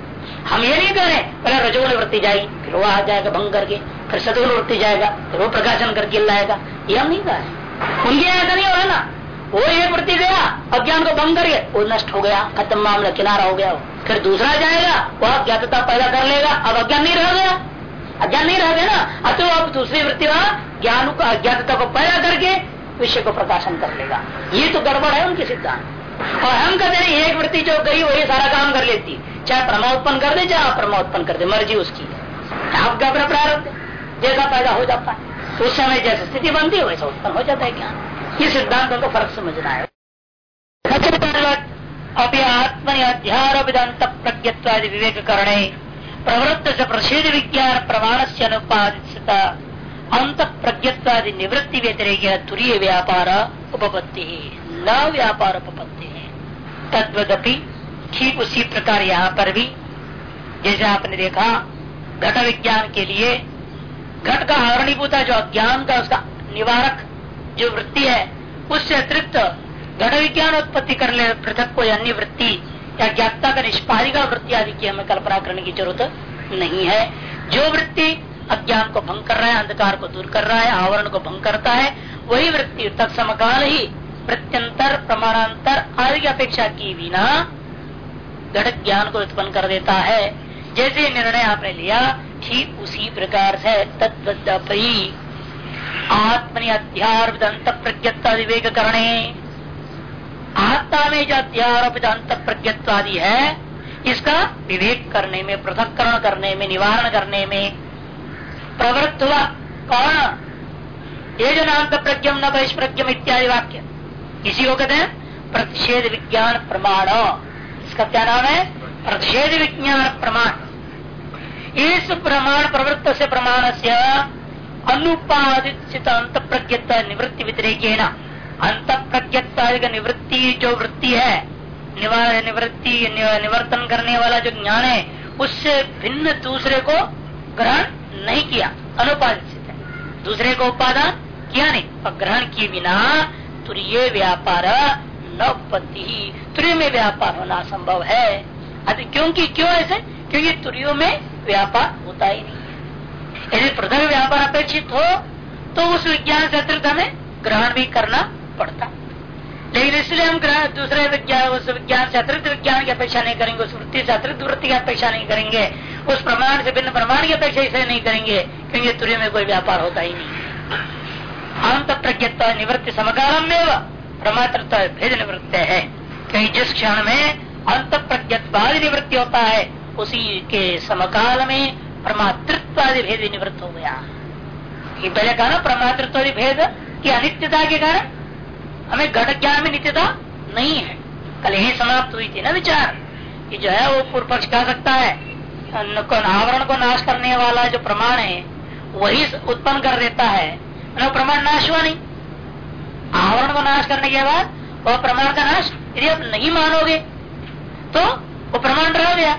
हम ये नहीं करें पहले रजोगुण वृत्ति जाएगी, फिर वो आ जाएगा भंग करके, फिर सतगुण वृत्ति जाएगा, फिर वो प्रकाशन करके लाएगा। ये हम नहीं करें उनके ऐसा नहीं हो रहा ना। वो एक वृत्ति गया, अज्ञान को भंग करके, वो नष्ट हो गया, खत्म मामला, किनारा हो गया फिर दूसरा जाएगा वह अज्ञातता पैदा कर लेगा। अब अज्ञान नहीं रह गया। अज्ञान नहीं रह गया ना। अतो अब दूसरी वृत्ति वहाँ ज्ञान को, अज्ञातता को पैदा करके विषय को प्रकाशन कर लेगा। ये तो गड़बड़ है उनके सिद्धांत। और हम कहते हैं, एक वृत्ति जो गई, वही सारा काम कर लेती। चाहे प्रमा उत्पन्न कर दे चाहे प्रमा उत्पन्न कर दे, मर्ज़ी उसकी है। आपका अपना प्रारंभ जैसा पैदा हो जाता है। उस समय जैसे स्थिति बनती है, वैसा उत्पन्न हो जाता है ज्ञान। ये सिद्धांतों को फ़र्क समझना है। अभी आत्मनि अध्यारोपित प्रज्ञत्वादि विवेक करणे प्रवृत्त से प्रसिद्ध विज्ञान प्रमाण से अनुपादित अंत प्रज्ञत्वादि निवृत्ति व्यतिरेक तुरीय व्यापार उपपत्ति। न व्यापार उपपत्ति। तद्वदपि ठीक उसी प्रकार यहाँ पर भी, जैसे आपने देखा, घट विज्ञान के लिए, घट का आवरणीभूता जो अज्ञान का उसका निवारक जो वृत्ति है, उससे अतिरिक्त घट विज्ञान उत्पत्ति कर ले, पृथक कोई अन्य वृत्ति या ज्ञाता का निष्पादिका वृत्ति आदि की हमें कल्पना करने की ज़रूरत नहीं है। जो वृत्ति अज्ञान को भंग कर रहा है, अंधकार को दूर कर रहा है, आवरण को भंग करता है, वही वृत्ति तत्समकाल ही प्रत्यंतर, प्रमाणांतर आदि की अपेक्षा की बिना घट ज्ञान को उत्पन्न कर देता है। जैसे निर्णय आपने लिया, ठीक उसी प्रकार से तत्वही आत्मनि अध्यारोपित अंत प्रज्ञत्व विवेक करने आत्मा में जो अध्यारोपित अंत प्रज्ञत्वादि है, इसका विवेक करने में, पृथककरण करने में, निवारण करने में प्रवृत्त हुआ। कौन? ये जो नाम प्रज्ञम न बहिष्प्रज्ञम इत्यादि वाक्य। इसी को कहते हैं? प्रतिषेध विज्ञान प्रमाण। इसका क्या नाम है? प्रतिषेध विज्ञान प्रमाण। इस प्रमाण प्रवृत्त से प्रमाण से अनुपादित अंत प्रज्ञता निवृत्ति व्यतिरेक अंत प्रज्ञता निवृत्ति जो वृत्ति है, निवार निवृत्ति निवर्तन करने वाला जो ज्ञान है, उससे भिन्न दूसरे को ग्रहण नहीं किया, अनुपादित है। दूसरे को उपादान किया नहीं और ग्रहण किए बिना तुरीय व्यापार न उत्पत्ति ही तुरीय में व्यापार होना संभव है। क्योंकि क्यों ऐसे? क्योंकि तुरियो में व्यापार होता ही नहीं यदि प्रथम व्यापार अपेक्षित हो तो उस विज्ञान से अतिरिक्त हमें ग्रहण भी करना पड़ता। लेकिन इसलिए हम दूसरे विज्ञान, उस विज्ञान से अतिरिक्त विज्ञान की अपेक्षा नहीं करेंगे, उस वृत्ति से अतिरिक्त वृत्ति की अपेक्षा नहीं करेंगे। उस प्रमाण से भिन्न प्रमाण की अपेक्षा इसे नहीं करेंगे, क्योंकि तुर्य में कोई व्यापार होता ही नहीं। अंत प्रज्ञत्व निवृत्ति समकाल में प्रमात्र भेद निवृत्त है। कहीं जिस क्षण में अंत प्रज्ञत्वादि निवृत्ति होता है, उसी के समकाल में प्रमातृत्वादि भेद निवृत्त हो गया। पहले कहा ना प्रमातृत्व भेद की अनित्यता के कारण हमें घट ज्ञान में नित्यता नहीं है। कल यही समाप्त हुई थी ना विचार कि जो है वो पूर्व पक्ष कह सकता है आवरण को नाश करने वाला जो प्रमाण है, वही उत्पन्न कर देता है। प्रमाण नाश हुआ नहीं। आवरण को नाश करने के बाद वह प्रमाण का नाश यदि आप नहीं मानोगे तो वो प्रमाण रह गया।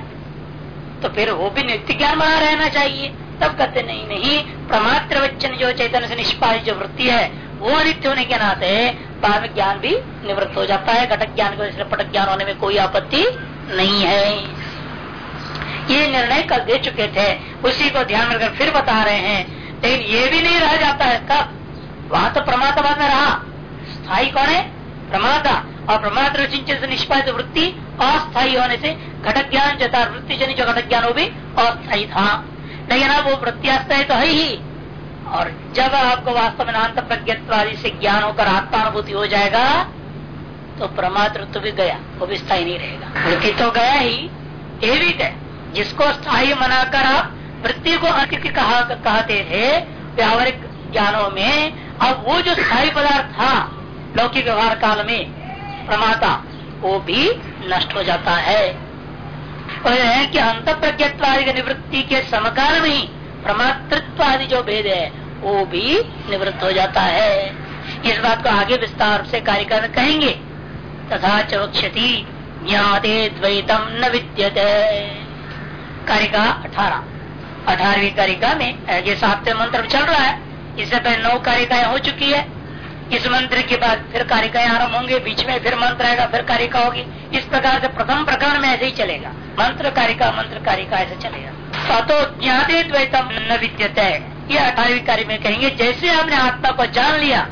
तो फिर वो भी नित्य ज्ञान बना रहना चाहिए। तब कहते, नहीं नहीं प्रमात्र वचन जो चैतन्य से निष्पादित जो वृत्ति है, वो अनित्य होने के नाते में ज्ञान भी निवृत्त हो जाता है। घटक ज्ञान को इसलिए पटक ज्ञान होने में कोई आपत्ति नहीं है। ये निर्णय कल दे चुके थे। उसी को ध्यान रखकर फिर बता रहे हैं। लेकिन ये भी नहीं रह जाता है। कब? वहाँ तो प्रमाता बाद में रहा। स्थायी कौन है? प्रमाता। और प्रमात्र चिंतन से निष्पादित वृत्ति अस्थायी होने से घटक ज्ञान जता वृत्ति जनी जो घटक ज्ञान वो भी अस्थायी था लेकिन अब वो वृत्ति अस्थायी तो है ही और जब आपको वास्तव में अंत प्रज्ञत्वादि से ज्ञान होकर आत्मानुभूति हो जाएगा तो प्रमातृत्व भी गया वो भी स्थायी नहीं रहेगा वृत्ति तो गया ही ये भी गया जिसको स्थायी मनाकर आप वृत्ति को अंकित कहा कहते थे व्यावहारिक ज्ञानों में अब वो जो स्थायी पदार्थ था लौकिक व्यवहार काल में प्रमाता वो भी नष्ट हो जाता है। है कि अंत प्रज्ञत्वादि निवृत्ति के समकाल में ही प्रमातृत्व आदि जो भेद है, वो भी निवृत्त हो जाता है। इस बात को आगे विस्तार से कार्यक्रम कहेंगे। तथा चवक्षति ज्ञाते द्वैतम न विद्यते। कारिका अठारह। अठारहवीं कारिका में ये सातवें मंत्र चल रहा है। इससे पहले नौ कारिकाएँ हो चुकी है। इस मंत्र के बाद फिर कारिकाएँ आरंभ होंगे, बीच में फिर मंत्र आएगा, फिर कारिका होगी। इस प्रकार से प्रथम प्रकरण में ऐसे ही चलेगा। मंत्र कारिका मंत्र कारिका, ऐसे चलेगा। तो ज्ञाते द्वैतम न विद्यते। ये अठारहवीं कार्य में कहेंगे, जैसे आपने आत्मा को जान लिया,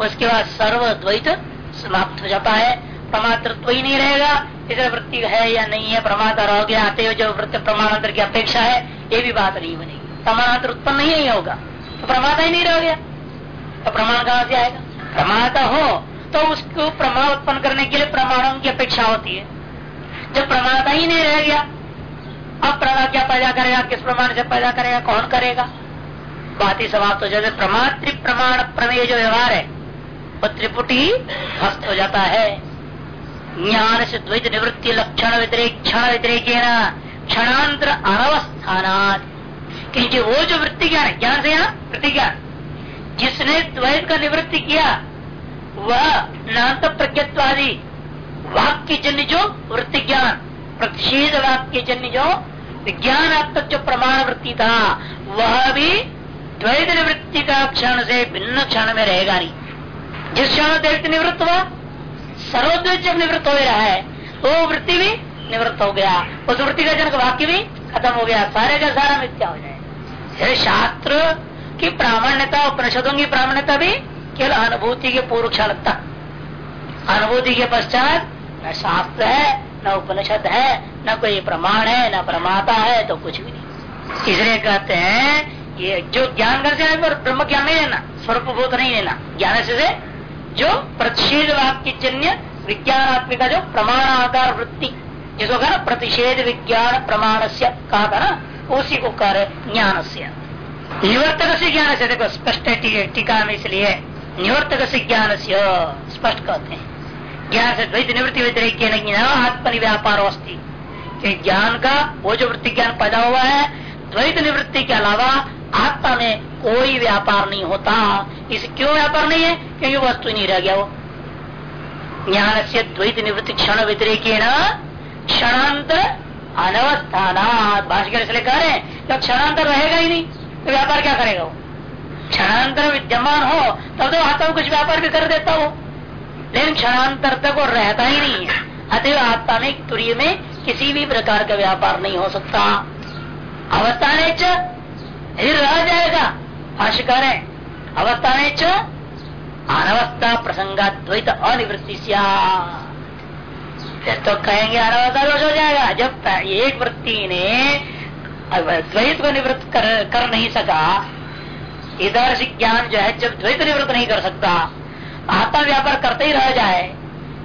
उसके बाद सर्व द्वैत समाप्त हो जाता है। प्रमातृत्व ही नहीं रहेगा, इधर वृत्ति है या नहीं है प्रमाता रह गया आते हुए जो वृत्ति प्रमाणांतर की अपेक्षा है, ये भी बात नहीं बनेगी। प्रमाणांतर उत्पन्न ही नहीं होगा तो प्रमाता ही नहीं रह गया। तो प्रमाण कहाँ से आएगा? प्रमाता हो तो उसको प्रमाण उत्पन्न करने के लिए प्रमाणों की अपेक्षा होती है। जब प्रमाता ही नहीं रह गया, अब प्रमाण क्या पैदा करेगा, किस प्रमाण से पैदा करेगा, कौन करेगा? बात ही समाप्त हो जाते प्रमात्र प्रमाण प्रमेय जो व्यवहार है, वो त्रिपुटी हस्त हो जाता है। ज्ञान से द्वैत निवृत्ति, लक्षण व्यतिरिक, क्षण व्यतिरिक क्षणांतर अनवस्थान क्योंकि वो जो वृत्ति ज्ञान है, ज्ञान से यहाँ? वृत्ति ज्ञान जिसने द्वैत का निवृत्ति किया, वह नान्त प्रज्ञत्वादी वाक्य जन्य जो वृत्ति ज्ञान, प्रतिषेध वाक्य जन्य जो विज्ञानात्मक जो प्रमाण वृत्ति था, वह भी द्वैत निवृत्ति का क्षण से भिन्न क्षण में रहेगा नहीं। जिस क्षण द्वैत निवृत्त हुआ सर्वद्वैत जब निवृत्त हो रहा है तो वृत्ति भी निवृत्त हो गया, उस वृत्ति का जनक वाक्य भी खत्म हो गया, सारे का सारा मिथ्या हो जाए शास्त्र की प्रामाण्यता, उपनिषदों की प्रामाण्यता भी केवल अनुभूति के पूर्व क्षण तक अनुभूति के पश्चात न शास्त्र है, न उपनिषद है, न कोई प्रमाण है, न प्रमाता है तो कुछ भी नहीं। इसलिए कहते हैं, ये जो ज्ञान कर ब्रह्म ज्ञान नहीं लेना स्वरूप भूत नहीं लेना। ज्ञान से जो प्रतिषेध वाक्य जन्य विज्ञानात्मिका, जो प्रमाण आकार वृत्ति, जिसको कहा प्रतिषेध विज्ञान प्रमाण से कहा था ना, उसी को कर ज्ञान से निवर्तक से ज्ञान से देखो, स्पष्ट टीका में इसलिए निवर्तक से ज्ञान से स्पष्ट कहते हैं। ज्ञान से द्वैत निवृत्ति व्यतिरिक नहीं आत्मनि व्यापार अस्थि ज्ञान का वो जो वृत्ति ज्ञान पैदा हुआ है, द्वैत निवृत्ति के अलावा आत्मा में कोई व्यापार नहीं होता। इस क्यों व्यापार नहीं है? क्योंकि वस्तु नहीं रह गया वो। ज्ञान से द्वैत निवृत्ति क्षण व्यतिरिक क्षणांतर अनवस्थान भाषकर इसलिए कह रहे हैं क्षणांतर रहेगा ही नहीं तो व्यापार क्या करेगा वो? क्षणांतर विद्यमान हो, तब तो आत्मा कुछ व्यापार भी कर देता हो लेकिन क्षणांतर तक वो रहता ही नहीं है। अतः आत्मा में तुरीय में किसी भी प्रकार का व्यापार नहीं हो सकता। अवस्था ने यदि रह जाएगा। भाष्यकार है, अवस्था ने अनवस्था प्रसंगा द्वैत अनिवृत्ति तो कहेंगे अनवस्था दोष हो जाएगा, जब एक वृत्ति ने द्वैत को निवृत्त कर, कर नहीं सका। इधर से ज्ञान जो है जब द्वैत निवृत्त नहीं कर सकता आत्मा व्यापार करते ही रह जाए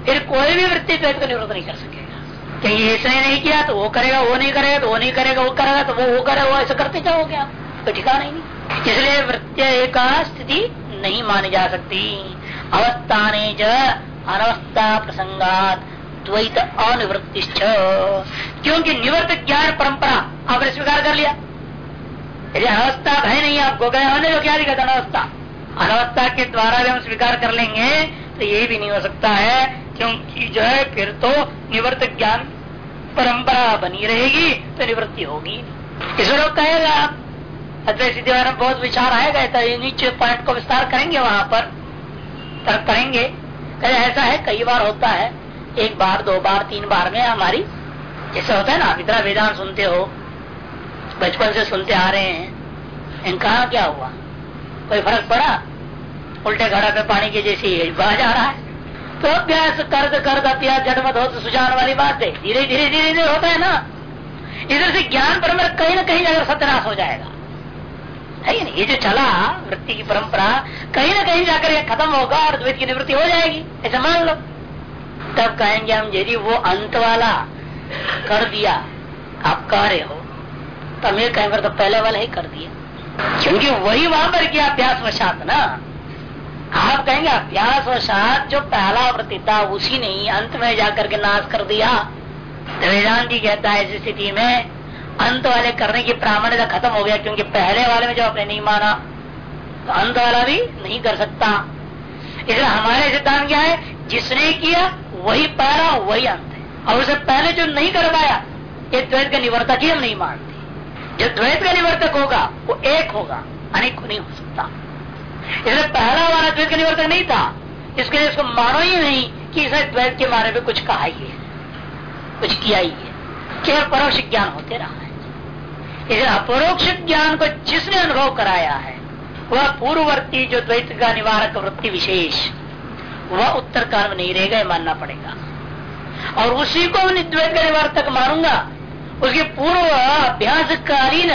फिर कोई भी वृत्ति द्वैत को निवृत्त नहीं कर सकेगा। कहीं ऐसे नहीं किया तो वो करेगा वो नहीं करेगा तो वो नहीं करेगा वो करेगा तो वो वो करे वो ऐसा करते जाओगे आप कोई ठिकाना ही नहीं। इसलिए वृत्ति का स्थिति नहीं मानी जा सकती। अवस्था ने अनवस्था प्रसंगात द्वैत अनिवृत्ति क्योंकि निवृत्त ज्ञान परंपरा? आपने स्वीकार कर लिया। यदि अवस्था है नहीं आपको गए होने तो क्या दिखा अनवस्था? अनवस्था के द्वारा भी हम स्वीकार कर लेंगे तो ये भी नहीं हो सकता है, क्योंकि जो है, फिर तो निवृत्त ज्ञान परंपरा बनी रहेगी तो निवृत्ति होगी। इस लोग कहेगा अद्वैत सिद्धि में बहुत विचार आएगा तो नीचे पॉइंट को विस्तार करेंगे वहाँ पर तर्क करेंगे ऐसा है, कई बार होता है। एक बार, दो बार, तीन बार में हमारी जैसे होता है ना इतना वेदांत सुनते हो, बचपन से सुनते आ रहे हैं, इनका क्या हुआ? कोई फ़र्क पड़ा? उल्टे घड़ा पे पानी के जैसे बहा जा रहा है। तो अभ्यास कर्द कर्द अभ्यास हो तो सुजान वाली बात है। धीरे धीरे धीरे धीरे होता है ना। इधर से ज्ञान पर कहीं ना कहीं जाकर सत्यनाश हो जाएगा। है नहीं? ये जो चला, वृत्ति की परंपरा, कहीं ना कहीं जाकर ये खत्म होगा और द्वैत की निवृत्ति हो जाएगी। ऐसा मान लो। तब कहेंगे हम यदि वो अंत वाला कर दिया, आप कह रहे हो। तो मैं कहेंगे तो पहले वाला ही कर दिया। क्योंकि वही वहाँ पर किया अभ्यास वशात ना। आप कहेंगे अभ्यास वशात जो पहला वृत्ति था, उसी ने ही अंत में जाकर के नाश कर दिया। तो वेदांति कहता है ऐसी स्थिति में अंत वाले करने की प्रामाणिकता खत्म हो गया, क्योंकि पहले वाले में जो आपने नहीं माना तो अंत वाला भी नहीं कर सकता। इसलिए हमारे सिद्धांत क्या है? जिसने किया वही पहला वही अंत है। और उसे पहले जो नहीं कर पाया ये द्वैत का निवर्तक ही हम नहीं मानते। जो द्वैत का निवर्तक होगा, वो एक होगा, अनेक नहीं हो सकता। इसलिए पहला वाला द्वैत का निवर्तक नहीं था। इसके लिए इसको मानो ही नहीं कि इसे द्वैत के बारे में कुछ कहा ही है। कुछ किया ही है। केवल परोक्ष ज्ञान होते रहा है। इसलिए अपरोक्ष ज्ञान को जिसने अनुभव कराया है, वह पूर्ववर्ती जो द्वैत का निवारक वृत्ति विशेष वह उत्तर काल में नहीं रहेगा मानना पड़ेगा। और उसी को द्वैत का निवारक मानूँगा। उसके पूर्व अभ्यासकालीन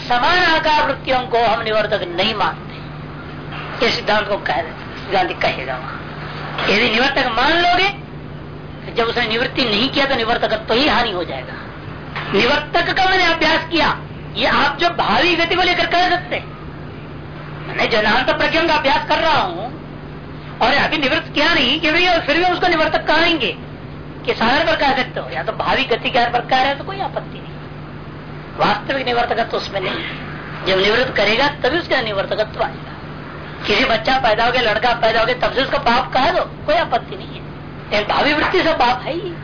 समान आकार वृत्तियों को हम निवर्तक नहीं मानते। ये सिद्धांत को कह सिद्धांत कहेगा वहाँ। यदि निवर्तक मान लोगे, जब उसने निवृत्ति नहीं किया तो निवर्तक तो ही हानि हो जाएगा। निवर्तक का मैंने अभ्यास किया, ये आप जो भावी गति को लेकर कह सकते मैं जनांत प्रज्ञा का अभ्यास कर रहा हूँ और अभी निवृत्त किया नहीं कि भाई फिर भी उसको निवर्तक कहेंगे कि साधारण पर कह सकते हो? या तो भावी गति के पर कह रहे तो कोई आपत्ति नहीं। वास्तविक निवर्तकत्व उसमें नहीं। जब निवृत्त करेगा, तभी उसका निवर्तकत्व आएगा। किसी बच्चा पैदा हो गया, लड़का पैदा हो गया, तब से उसका पाप कह दो, कोई आपत्ति नहीं है। लेकिन भावी वृत्ति से पाप है ही।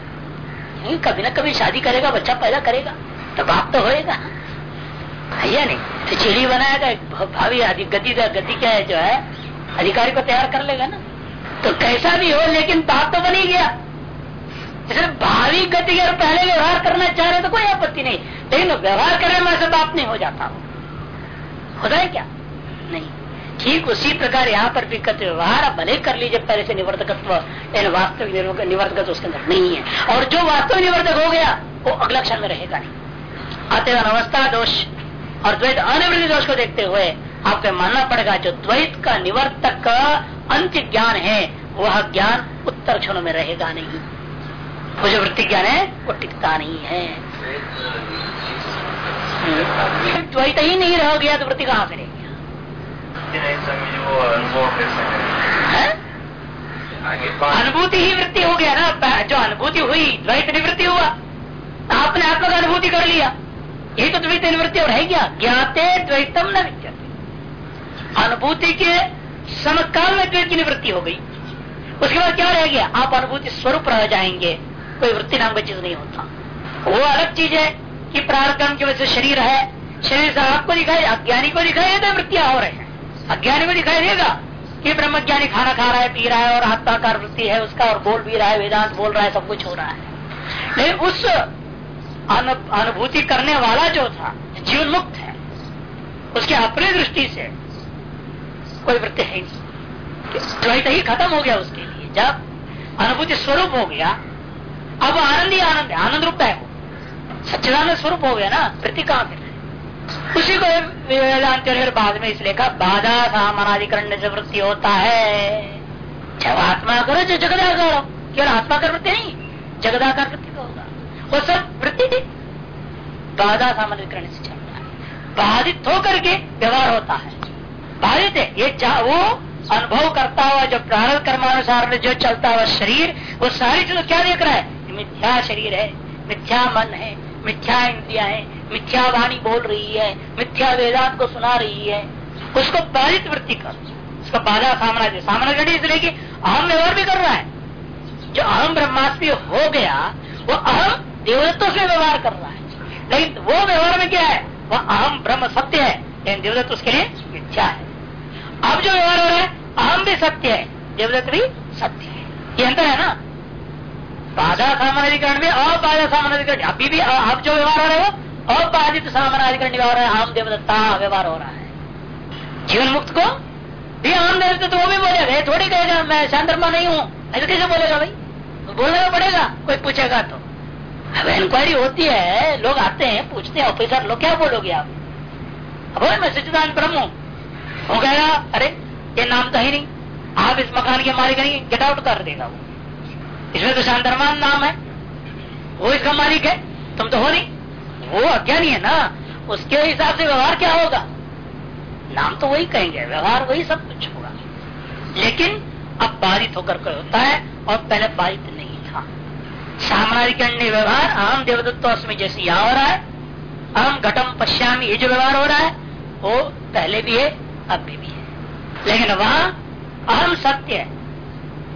कभी ना कभी शादी करेगा, बच्चा पैदा करेगा तो पाप तो होएगा। भैया नहीं? तो चिड़ी बनाएगा भावी गति गति क्या है जो है? अधिकारी को तैयार कर लेगा ना। तो कैसा भी हो, लेकिन पाप तो बनी गया। इसलिए भावी गति अगर पहले व्यवहार करना चाह रहे तो कोई आपत्ति नहीं। लेकिन व्यवहार करने में ऐसा पाप नहीं हो जाता। होता है क्या? नहीं। ठीक उसी प्रकार यहाँ पर भी करते व्यवहार भले कर लीजिए पहले से निवर्तकत्व वास्तविक निवर्तकत्व उसके अंदर नहीं है। और जो वास्तविक निवर्तक हो गया, वो अगला क्षण में रहेगा नहीं। अतः अनवस्था दोष और द्वैत अनिवृत्ति दोष को देखते हुए आपको मानना पड़ेगा, जो द्वैत का निवर्तक का अंत्य ज्ञान है, वह ज्ञान उत्तर क्षणों में रहेगा नहीं। वो जो वृत्ति ज्ञान है, वो टिकता नहीं है। द्वैत ही नहीं रह गया तो वृत्ति कहाँ से रहेगी? अनुभूति ही वृत्ति हो गया ना जो अनुभूति हुई, द्वैत निवृत्ति हुआ। आपने का अनुभूति कर लिया। यही तो द्वैत निवृत्ति और है क्या? ज्ञाते द्वैतम न विद्यते। अनुभूति के समकाल में द्वैत की निवृत्ति हो गई। उसके बाद क्या रह गया? आप अनुभूति स्वरूप रह जाएँगे। कोई वृत्ति नाम का चीज़ नहीं होता। वो अलग चीज़ है कि प्रारंभ की वजह से शरीर है। शरीर से आपको दिखाई, अज्ञानी को दिखाई देता वृत्तियाँ हो रहे हैं। अज्ञानी को दिखाई देगा कि ब्रह्म ज्ञानी खाना खा रहा है, पी रहा है और आत्माकार वृत्ति है उसका और बोल भी रहा है, वेदांत बोल रहा है, सब कुछ हो रहा है। लेकिन उस अनुभूति करने वाला जो था जीवन मुक्त है, उसके अपनी दृष्टि से कोई वृत्ति है नहीं द्वैत ही खत्म हो गया उसके लिए। जब अनुभूति स्वरूप हो गया, अब आनंद ही आनंद है आनंद रूप है वो। सच्चिदानंद स्वरूप हो गया ना वृत्ति कहाँ फिर उसी को वेदांत बाद में इसलिए कहा, बाधा सामानाधिकरण से वृत्ति होता है। जब आत्मा करो जो जगदा करो। केवल आत्मा कर वृत्ति नहीं, जगदाकार वृत्ति का होगा। वो सब वृत्ति थी। बाधा सामान्यकरण से चलता है। बाधित होकर के व्यवहार होता है। बाधित है ये वो अनुभव करता हुआ, जो प्रारंभ कर्मानुसार में जो चलता हुआ शरीर, वो सारी चीज़ क्या देख रहा है? मिथ्या शरीर है, मिथ्या मन है, मिथ्या इंद्रिया है, मिथ्या वाणी बोल रही है, मिथ्या वेदांत को सुना रही है। उसको बाधित वृत्ति कर, उसका बाधा सामना सामना इसलिए कि अहम व्यवहार भी कर रहा है। जो अहम ब्रह्मास्मि हो गया, वो अहम देवदत्तों से व्यवहार कर रहा है। लेकिन वो व्यवहार में क्या है? वह अहम ब्रह्म सत्य है। लेकिन देवदत्त उसके लिए मिथ्या है। अब जो व्यवहार हो रहा है, अहम भी सत्य है। देवदत्त भी सत्य है। ये अंतर है ना? बाधा सामानाधिकरण में अबाधा सामानाधिकरण। अभी भी आप जो व्यवहार हो रहे हो अबाधित सामानाधिकरण व्यवहार है आम देवदत्ता व्यवहार हो रहा है। जीवन मुक्त को भी आम देवदत्ता तो वो भी बोलेगा थोड़ी कहेगा, मैं शांतरमा नहीं हूँ। ऐसे कैसे बोलेगा भाई? बोलना पड़ेगा, कोई पूछेगा तो। अब इंक्वायरी होती है, लोग आते हैं, पूछते हैं ऑफिसर लोग, क्या बोलोगे आप? अब मैं सचिदान हूँ। वो कहेगा अरे, ये नाम तो ही नहीं। आप इस मकान के मालिक नहीं गेट आउट कर देगा वो। इसमें तो शांतरमान नाम है। वो इसका मालिक है। तुम तो हो नहीं। वो अज्ञानी है ना। उसके हिसाब से व्यवहार क्या होगा? नाम तो वही कहेंगे। व्यवहार वही सब कुछ होगा। लेकिन अब बाधित होकर कोई होता है और पहले बाधित नहीं था। सामनाधिकरण व्यवहार अहम देवदत्त में जैसे यहाँ हो रहा है, अहम घटम पश्यामी ये जो व्यवहार हो रहा है, वो पहले भी है अभी भी है। लेकिन वहाँ अहम सत्य है।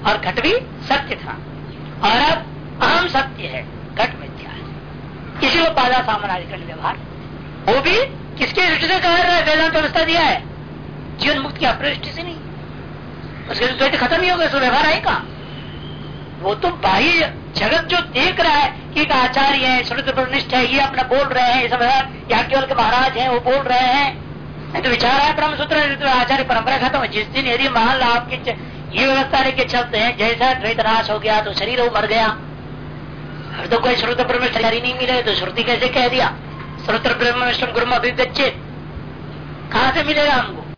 और घट भी सत्य था। और अब अहम सत्य है। घट मिथ्या है? किसी को बाधा सामनाधिकरण व्यवहार? वो भी किसके दृष्टि से कह रहा है? वेदांत व्यवस्था दिया है। जीवन मुक्त की अपनी दृष्टि से नहीं। उसके द्वैत खत्म ही हो गया व्यवहार आएगा वो तो बाह्य जगत जो देख रहा है कि आचार्य है प्रनिष्ठ है, ये अपना बोल रहे हैं सब या केवल के महाराज हैं, वो बोल रहे हैं। नहीं तो विचार है ब्रह्म सूत्र आचार्य परंपरा खत्म जिस दिन यदि मान लो आपके ये व्यवस्था लेके चलते हैं, जैसा द्वैत नाश हो गया तो शरीर मर गया। अब तो कोई श्रोत ब्रह्म नहीं मिले तो श्रुति कैसे कह दिया? श्रुत ब्रह्म गुरु अभिगछित कहा से मिलेगा हमको?